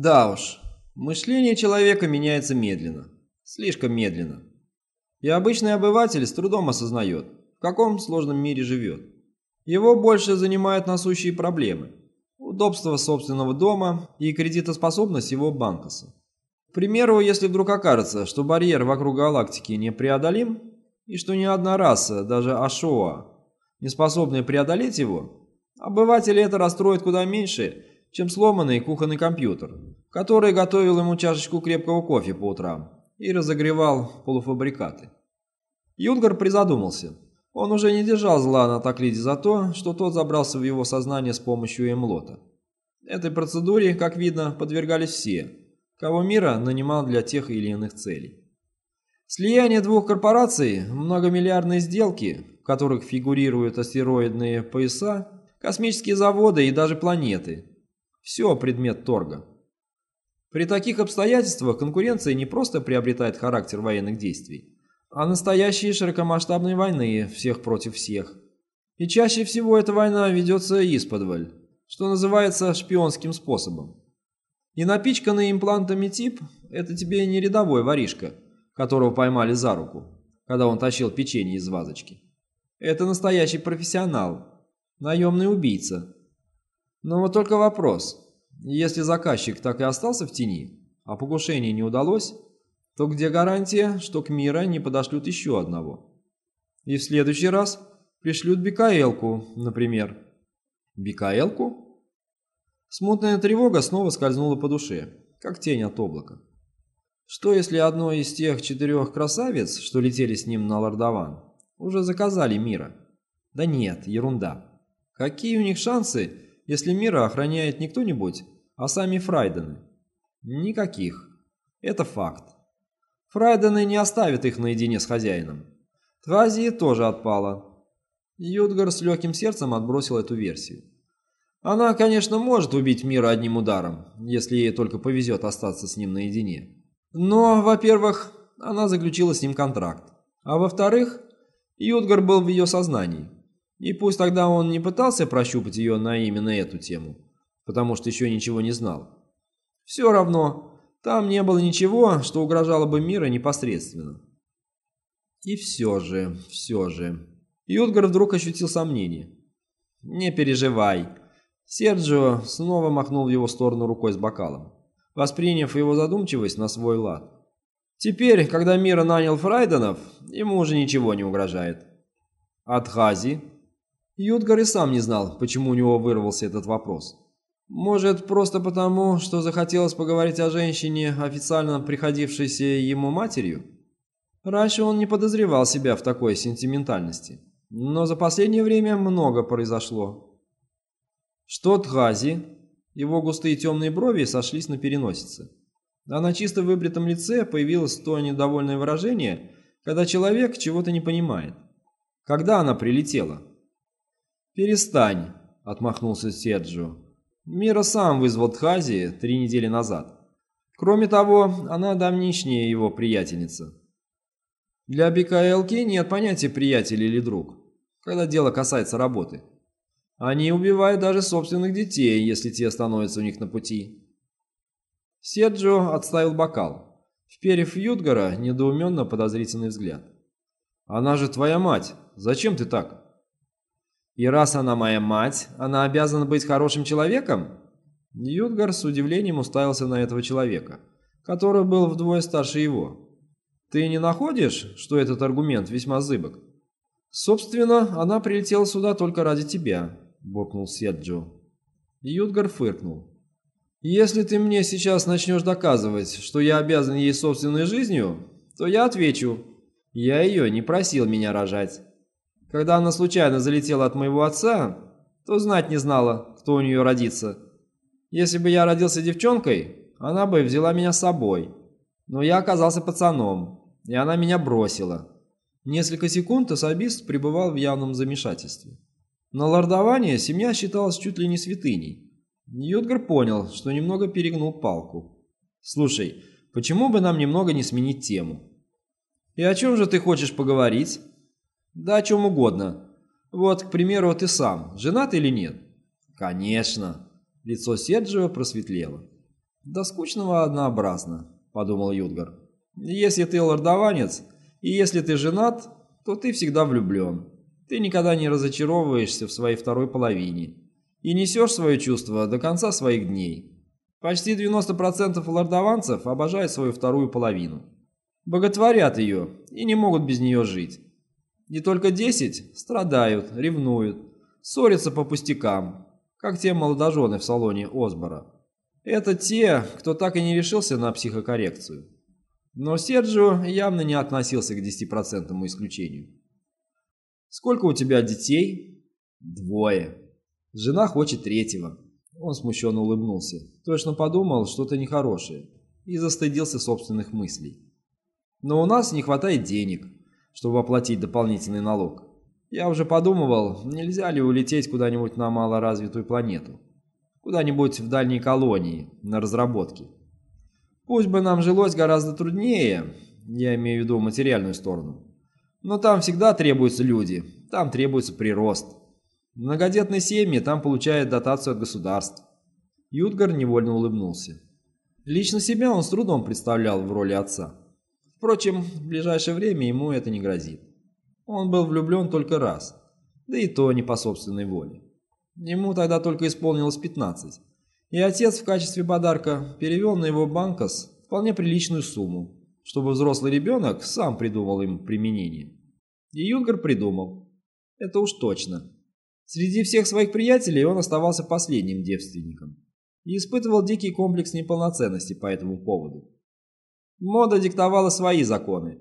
Да уж, мышление человека меняется медленно. Слишком медленно. И обычный обыватель с трудом осознает, в каком сложном мире живет. Его больше занимают насущие проблемы. Удобство собственного дома и кредитоспособность его банкоса. К примеру, если вдруг окажется, что барьер вокруг галактики непреодолим, и что ни одна раса, даже Ашоа, не способная преодолеть его, обывателя это расстроит куда меньше, чем сломанный кухонный компьютер, который готовил ему чашечку крепкого кофе по утрам и разогревал полуфабрикаты. Юнгар призадумался. Он уже не держал зла на Таклиде за то, что тот забрался в его сознание с помощью эмлота. Этой процедуре, как видно, подвергались все, кого Мира нанимал для тех или иных целей. Слияние двух корпораций, многомиллиардные сделки, в которых фигурируют астероидные пояса, космические заводы и даже планеты – все предмет торга. При таких обстоятельствах конкуренция не просто приобретает характер военных действий, а настоящие широкомасштабные войны всех против всех. И чаще всего эта война ведется исподволь, что называется шпионским способом. И напичканный имплантами тип – это тебе не рядовой воришка, которого поймали за руку, когда он тащил печенье из вазочки. Это настоящий профессионал, наемный убийца. Но вот только вопрос – если заказчик так и остался в тени, а покушение не удалось, то где гарантия, что к Мира не подошлют еще одного? И в следующий раз пришлют Бикаэлку, например. Бикаэлку? Смутная тревога снова скользнула по душе, как тень от облака. Что если одной из тех четырех красавиц, что летели с ним на Лордован, уже заказали Мира? Да нет, ерунда. Какие у них шансы, если мира охраняет не кто-нибудь, а сами Фрайдены? Никаких. Это факт. Фрайдены не оставят их наедине с хозяином. Тразии тоже отпала. Юдгар с легким сердцем отбросил эту версию. Она, конечно, может убить мира одним ударом, если ей только повезет остаться с ним наедине. Но, во-первых, она заключила с ним контракт. А во-вторых, Юдгар был в ее сознании. И пусть тогда он не пытался прощупать ее на именно эту тему, потому что еще ничего не знал. Все равно, там не было ничего, что угрожало бы мира непосредственно. И все же, все же... Юдгар вдруг ощутил сомнение. «Не переживай». Серджио снова махнул в его сторону рукой с бокалом, восприняв его задумчивость на свой лад. «Теперь, когда Мира нанял Фрайденов, ему уже ничего не угрожает». «От Хази?» Юдгар и сам не знал, почему у него вырвался этот вопрос. Может, просто потому, что захотелось поговорить о женщине, официально приходившейся ему матерью? Раньше он не подозревал себя в такой сентиментальности. Но за последнее время много произошло. Что Тхази? Его густые темные брови сошлись на переносице. А на чисто выбритом лице появилось то недовольное выражение, когда человек чего-то не понимает. Когда она прилетела? «Перестань», — отмахнулся Седжу. «Мира сам вызвал Тхази три недели назад. Кроме того, она давнишняя его приятельница. Для Бикаэлки нет понятия приятель или друг, когда дело касается работы. Они убивают даже собственных детей, если те становятся у них на пути». Седжо отставил бокал, вперев в Юдгара недоуменно подозрительный взгляд. «Она же твоя мать. Зачем ты так?» И раз она моя мать, она обязана быть хорошим человеком? Юдгар с удивлением уставился на этого человека, который был вдвое старше его. Ты не находишь, что этот аргумент весьма зыбок? Собственно, она прилетела сюда только ради тебя, буркнул Седжо. Юдгар фыркнул. Если ты мне сейчас начнешь доказывать, что я обязан ей собственной жизнью, то я отвечу. Я ее не просил меня рожать. Когда она случайно залетела от моего отца, то знать не знала, кто у нее родится. Если бы я родился девчонкой, она бы взяла меня с собой. Но я оказался пацаном, и она меня бросила. Несколько секунд особист пребывал в явном замешательстве. На лордование семья считалась чуть ли не святыней. Ньютгар понял, что немного перегнул палку. «Слушай, почему бы нам немного не сменить тему?» «И о чем же ты хочешь поговорить?» Да о чем угодно. Вот, к примеру, ты сам, женат или нет? Конечно. Лицо Серджио просветлело. Да скучного однообразно, подумал Юдгар. Если ты лордованец, и если ты женат, то ты всегда влюблен. Ты никогда не разочаровываешься в своей второй половине и несешь свое чувство до конца своих дней. Почти 90% лордованцев обожают свою вторую половину. Боготворят ее и не могут без нее жить. Не только 10 страдают, ревнуют, ссорятся по пустякам, как те молодожены в салоне Осбора. Это те, кто так и не решился на психокоррекцию. Но Серджио явно не относился к 10% исключению. «Сколько у тебя детей?» «Двое. Жена хочет третьего». Он смущенно улыбнулся. Точно подумал что-то нехорошее и застыдился собственных мыслей. «Но у нас не хватает денег, чтобы оплатить дополнительный налог. Я уже подумывал, нельзя ли улететь куда-нибудь на малоразвитую планету. Куда-нибудь в дальние колонии, на разработки. Пусть бы нам жилось гораздо труднее, я имею в виду материальную сторону. Но там всегда требуются люди, там требуется прирост. Многодетные семьи там получают дотацию от государств. Ютгар невольно улыбнулся. Лично себя он с трудом представлял в роли отца. Впрочем, в ближайшее время ему это не грозит. Он был влюблен только раз, да и то не по собственной воле. Ему тогда только исполнилось 15, и отец в качестве подарка перевел на его банкос вполне приличную сумму, чтобы взрослый ребенок сам придумал им применение. И Юнгер придумал. Это уж точно. Среди всех своих приятелей он оставался последним девственником и испытывал дикий комплекс неполноценности по этому поводу. Мода диктовала свои законы,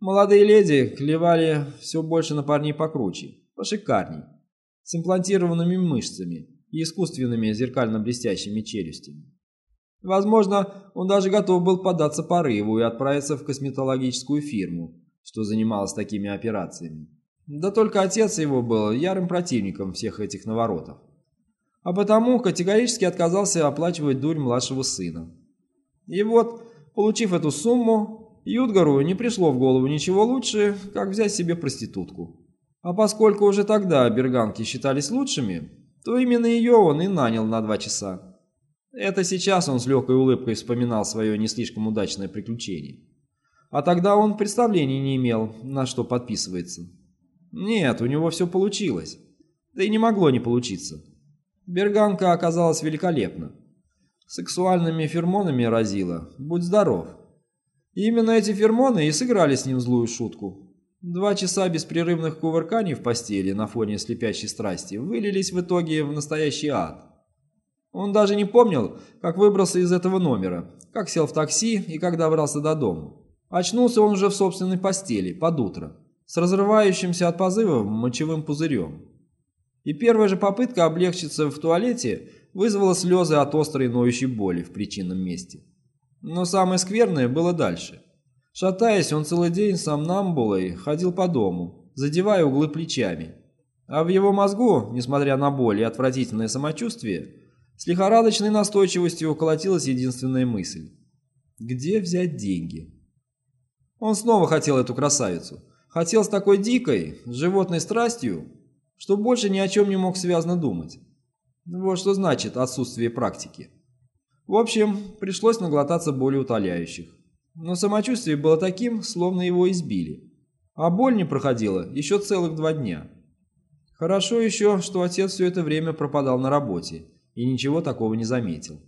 Молодые леди клевали все больше на парней покруче, пошикарней, с имплантированными мышцами и искусственными зеркально-блестящими челюстями. Возможно, он даже готов был податься порыву и отправиться в косметологическую фирму, что занималась такими операциями. Да только отец его был ярым противником всех этих наворотов. А потому категорически отказался оплачивать дурь младшего сына. И вот, получив эту сумму, Юдгару не пришло в голову ничего лучше, как взять себе проститутку. А поскольку уже тогда берганки считались лучшими, то именно ее он и нанял на два часа. Это сейчас он с легкой улыбкой вспоминал свое не слишком удачное приключение. А тогда он представления не имел, на что подписывается. Нет, у него все получилось. Да и не могло не получиться. Берганка оказалась великолепна. Сексуальными фермонами разила. Будь здоров. И именно эти фермоны и сыграли с ним злую шутку. Два часа беспрерывных кувырканий в постели на фоне слепящей страсти вылились в итоге в настоящий ад. Он даже не помнил, как выбрался из этого номера, как сел в такси и как добрался до дома. Очнулся он уже в собственной постели, под утро, с разрывающимся от позыва мочевым пузырем. И первая же попытка облегчиться в туалете вызвала слезы от острой ноющей боли в причинном месте. Но самое скверное было дальше. Шатаясь, он целый день сам намбулой ходил по дому, задевая углы плечами. А в его мозгу, несмотря на боль и отвратительное самочувствие, с лихорадочной настойчивостью колотилась единственная мысль. Где взять деньги? Он снова хотел эту красавицу. Хотел с такой дикой, животной страстью, что больше ни о чем не мог связно думать. Вот что значит отсутствие практики. В общем, пришлось наглотаться более утоляющих. Но самочувствие было таким, словно его избили. А боль не проходила еще целых два дня. Хорошо еще, что отец все это время пропадал на работе и ничего такого не заметил.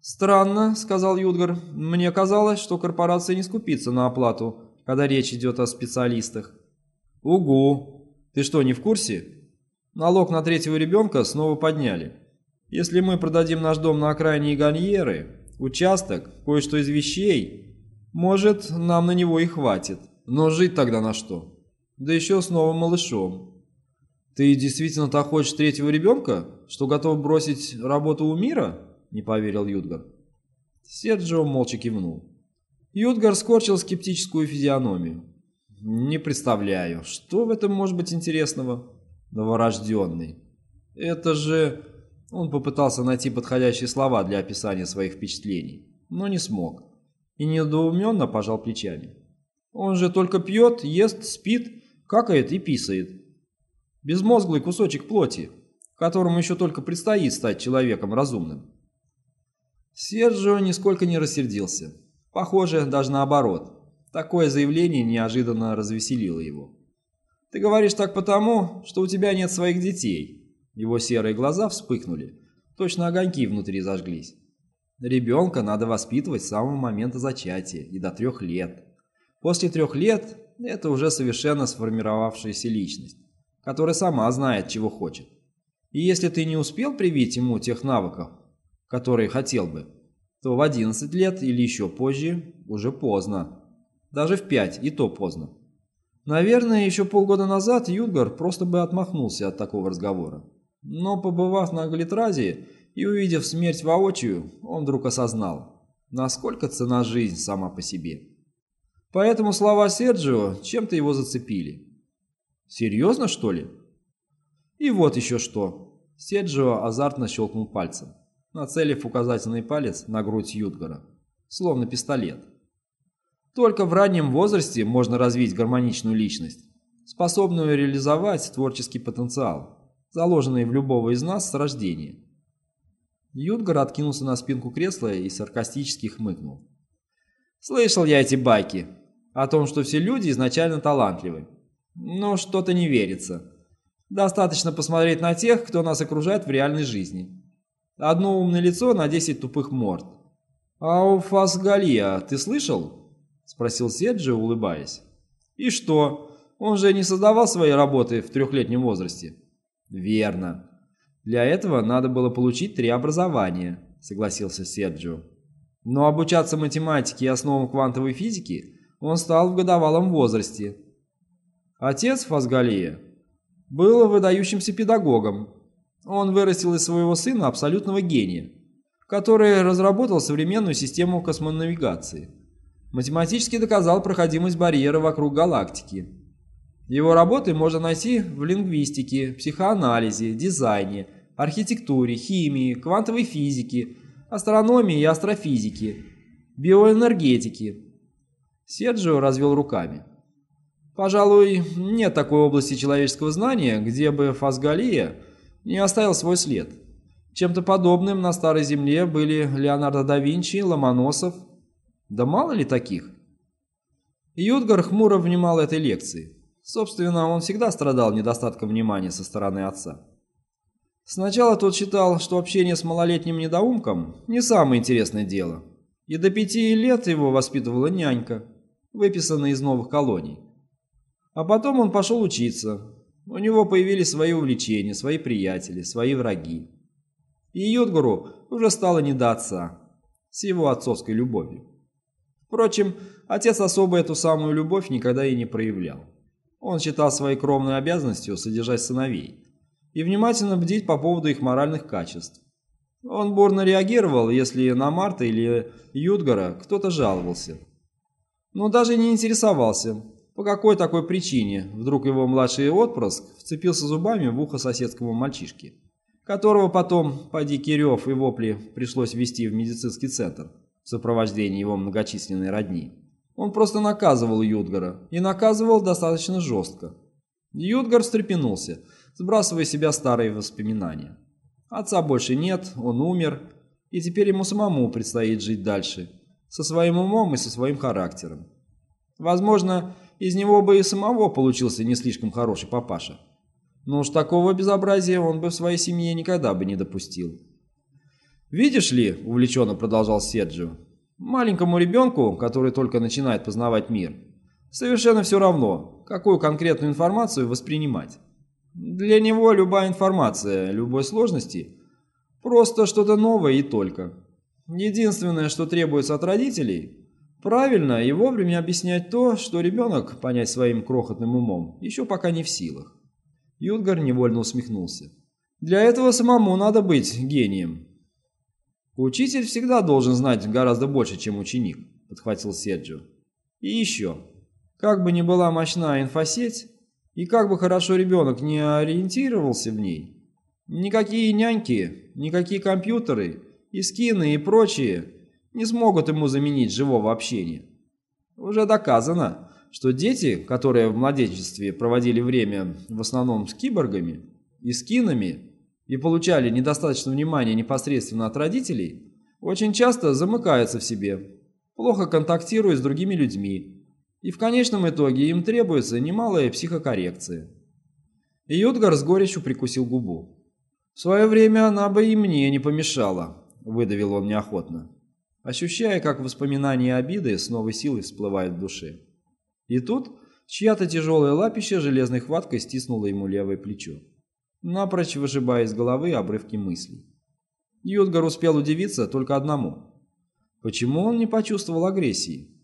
«Странно», — сказал Юдгар. «Мне казалось, что корпорация не скупится на оплату, когда речь идет о специалистах». «Угу! Ты что, не в курсе? Налог на третьего ребенка снова подняли. Если мы продадим наш дом на окраине Ганьеры, участок, кое-что из вещей, может, нам на него и хватит. Но жить тогда на что? Да еще с новым малышом. Ты действительно так хочешь третьего ребенка, что готов бросить работу у мира? Не поверил Юдгар. Серджио молча кивнул. Юдгар скорчил скептическую физиономию. «Не представляю, что в этом может быть интересного?» «Новорожденный. Это же он попытался найти подходящие слова для описания своих впечатлений, но не смог. И недоуменно пожал плечами. Он же только пьет, ест, спит, какает и писает. Безмозглый кусочек плоти, которому еще только предстоит стать человеком разумным. Серджио нисколько не рассердился. Похоже, даже наоборот. Такое заявление неожиданно развеселило его. «Ты говоришь так потому, что у тебя нет своих детей». Его серые глаза вспыхнули. Точно огоньки внутри зажглись. Ребенка надо воспитывать с самого момента зачатия и до трех лет. После трех лет это уже совершенно сформировавшаяся личность, которая сама знает, чего хочет. И если ты не успел привить ему тех навыков, которые хотел бы, то в 11 лет или еще позже уже поздно. Даже в 5 и то поздно. Наверное, еще полгода назад Юдгар просто бы отмахнулся от такого разговора. Но побывав на Галитразии и увидев смерть воочию, он вдруг осознал, насколько цена жизнь сама по себе. Поэтому слова Серджио чем-то его зацепили. Серьезно, что ли? И вот еще что. Серджио азартно щелкнул пальцем, нацелив указательный палец на грудь Юдгара, словно пистолет. Только в раннем возрасте можно развить гармоничную личность, способную реализовать творческий потенциал, заложенный в любого из нас с рождения. Юдгар откинулся на спинку кресла и саркастически хмыкнул. «Слышал я эти байки о том, что все люди изначально талантливы. Но что-то не верится. Достаточно посмотреть на тех, кто нас окружает в реальной жизни. Одно умное лицо на 10 тупых морд. А у Фасгалия ты слышал?» – спросил Седжи, улыбаясь. «И что? Он же не создавал свои работы в трехлетнем возрасте?» «Верно. Для этого надо было получить три образования», – согласился Серджио. «Но обучаться математике и основам квантовой физики он стал в годовалом возрасте. Отец Фазгалия был выдающимся педагогом. Он вырастил из своего сына абсолютного гения, который разработал современную систему космонавигации. Математически доказал проходимость барьера вокруг галактики. Его работы можно найти в лингвистике, психоанализе, дизайне, архитектуре, химии, квантовой физике, астрономии и астрофизике, биоэнергетике. Серджио развел руками. Пожалуй, нет такой области человеческого знания, где бы Фасгалия не оставил свой след. Чем-то подобным на Старой Земле были Леонардо да Винчи, Ломоносов. Да мало ли таких? Юдгар хмуро внимал этой лекции. Собственно, он всегда страдал недостатком внимания со стороны отца. Сначала тот считал, что общение с малолетним недоумком не самое интересное дело, и до пяти лет его воспитывала нянька, выписанная из новых колоний. А потом он пошел учиться. У него появились свои увлечения, свои приятели, свои враги. И Йодгуру уже стало не до отца, с его отцовской любовью. Впрочем, отец особо эту самую любовь никогда и не проявлял. Он считал своей кровной обязанностью содержать сыновей и внимательно бдить по поводу их моральных качеств. Он бурно реагировал, если на Марта или Юдгара кто-то жаловался. Но даже не интересовался, по какой такой причине вдруг его младший отпрыск вцепился зубами в ухо соседскому мальчишке, которого потом, по дикий рев и вопли, пришлось ввести в медицинский центр в сопровождении его многочисленной родни. Он просто наказывал Юдгара, и наказывал достаточно жестко. Юдгар встрепенулся, сбрасывая с себя старые воспоминания. Отца больше нет, он умер, и теперь ему самому предстоит жить дальше, со своим умом и со своим характером. Возможно, из него бы и самого получился не слишком хороший папаша. Но уж такого безобразия он бы в своей семье никогда бы не допустил. «Видишь ли», — увлеченно продолжал Серджио, Маленькому ребенку, который только начинает познавать мир, совершенно все равно, какую конкретную информацию воспринимать. Для него любая информация, любой сложности – просто что-то новое и только. Единственное, что требуется от родителей – правильно и вовремя объяснять то, что ребенок понять своим крохотным умом еще пока не в силах. Юдгар невольно усмехнулся. Для этого самому надо быть гением, «Учитель всегда должен знать гораздо больше, чем ученик», — подхватил Серджио. «И еще. Как бы ни была мощна инфосеть, и как бы хорошо ребенок не ориентировался в ней, никакие няньки, никакие компьютеры, и скины и прочие не смогут ему заменить живого общения. Уже доказано, что дети, которые в младенчестве проводили время в основном с киборгами и скинами, и получали недостаточно внимания непосредственно от родителей, очень часто замыкается в себе, плохо контактирует с другими людьми, и в конечном итоге им требуется немалая психокоррекция. И Юдгар с горечью прикусил губу. «В свое время она бы и мне не помешала», — выдавил он неохотно, ощущая, как воспоминания обиды с новой силой всплывают в душе. И тут чья-то тяжелая лапища железной хваткой стиснула ему левое плечо, напрочь выжибая из головы обрывки мыслей. Юдгар успел удивиться только одному. Почему он не почувствовал агрессии?